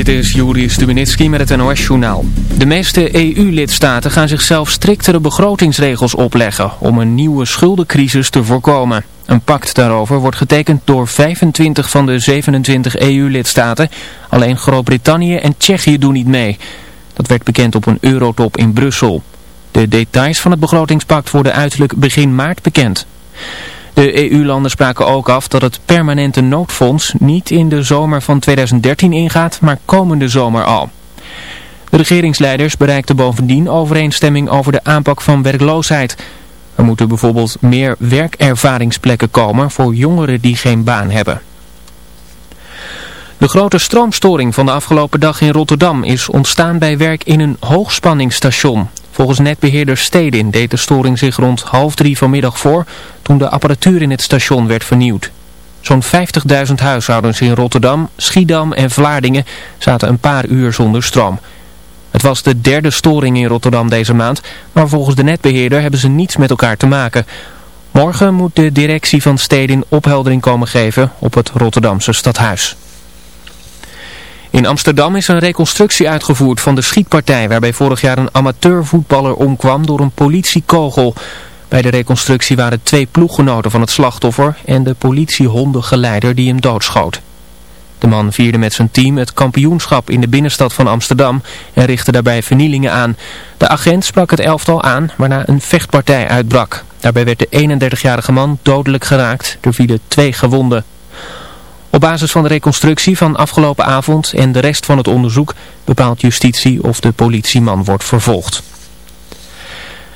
Dit is Juri Stubenitski met het NOS-journaal. De meeste EU-lidstaten gaan zichzelf striktere begrotingsregels opleggen om een nieuwe schuldencrisis te voorkomen. Een pact daarover wordt getekend door 25 van de 27 EU-lidstaten. Alleen Groot-Brittannië en Tsjechië doen niet mee. Dat werd bekend op een eurotop in Brussel. De details van het begrotingspact worden uiterlijk begin maart bekend. De EU-landen spraken ook af dat het permanente noodfonds niet in de zomer van 2013 ingaat, maar komende zomer al. De regeringsleiders bereikten bovendien overeenstemming over de aanpak van werkloosheid. Er moeten bijvoorbeeld meer werkervaringsplekken komen voor jongeren die geen baan hebben. De grote stroomstoring van de afgelopen dag in Rotterdam is ontstaan bij werk in een hoogspanningsstation. Volgens netbeheerder Stedin deed de storing zich rond half drie vanmiddag voor toen de apparatuur in het station werd vernieuwd. Zo'n 50.000 huishoudens in Rotterdam, Schiedam en Vlaardingen zaten een paar uur zonder stroom. Het was de derde storing in Rotterdam deze maand, maar volgens de netbeheerder hebben ze niets met elkaar te maken. Morgen moet de directie van Stedin opheldering komen geven op het Rotterdamse stadhuis. In Amsterdam is een reconstructie uitgevoerd van de schietpartij waarbij vorig jaar een amateurvoetballer omkwam door een politiekogel. Bij de reconstructie waren twee ploeggenoten van het slachtoffer en de politiehondengeleider die hem doodschoot. De man vierde met zijn team het kampioenschap in de binnenstad van Amsterdam en richtte daarbij vernielingen aan. De agent sprak het elftal aan waarna een vechtpartij uitbrak. Daarbij werd de 31-jarige man dodelijk geraakt, er vielen twee gewonden. Op basis van de reconstructie van afgelopen avond en de rest van het onderzoek bepaalt justitie of de politieman wordt vervolgd.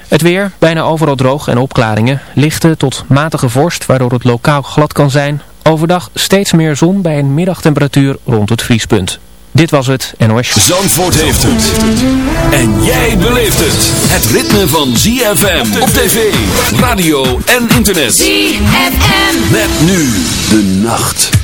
Het weer, bijna overal droog en opklaringen, lichte tot matige vorst waardoor het lokaal glad kan zijn. Overdag steeds meer zon bij een middagtemperatuur rond het vriespunt. Dit was het NOS. Zandvoort heeft het. En jij beleeft het. Het ritme van ZFM op tv, radio en internet. ZFM. Met nu de nacht.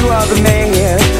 you are the man.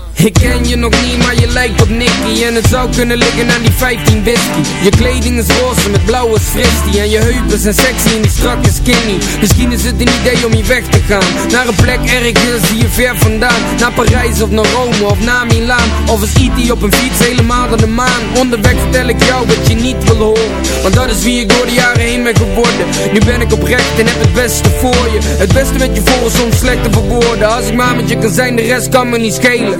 Ik ken je nog niet, maar je lijkt op Nicky. En het zou kunnen liggen aan die 15 whisky. Je kleding is roze met blauwe fristie. En je heupen zijn sexy en die strakke skinny. Misschien is het een idee om hier weg te gaan. Naar een plek ergens hier ver vandaan. Naar Parijs of naar Rome of naar Milaan. Of is E.T. op een fiets helemaal naar de maan. Onderweg vertel ik jou wat je niet wil horen. Want dat is wie ik door de jaren heen ben geworden. Nu ben ik oprecht en heb het beste voor je. Het beste met je voor is slecht te verwoorden Als ik maar met je kan zijn, de rest kan me niet schelen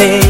baby